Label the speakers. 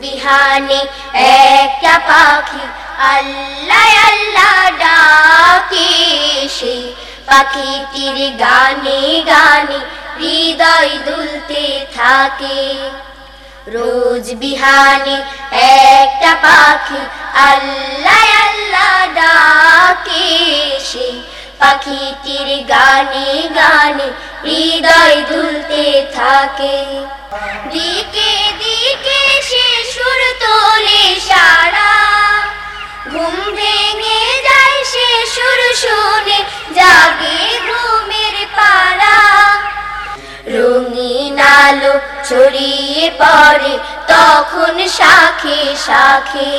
Speaker 1: বিহানে একটা পাখি আল্লাহ আল্লাহ ডাকে সে। পাখিটির গানে গানে হৃদয় দুলতে থাকে। রোজ বিহানে একটা পাখি আল্লাহ আল্লাহ ডাকে সে। পাখিটির গানে গানে হৃদয় দুলতে থাকে। দিকে ভেঙে যায় সে সুর শুনে, জাগে ঘুমের পাড়া রঙিন আলো ছড়িয়ে পড়ে, তখন শাখে শাখে।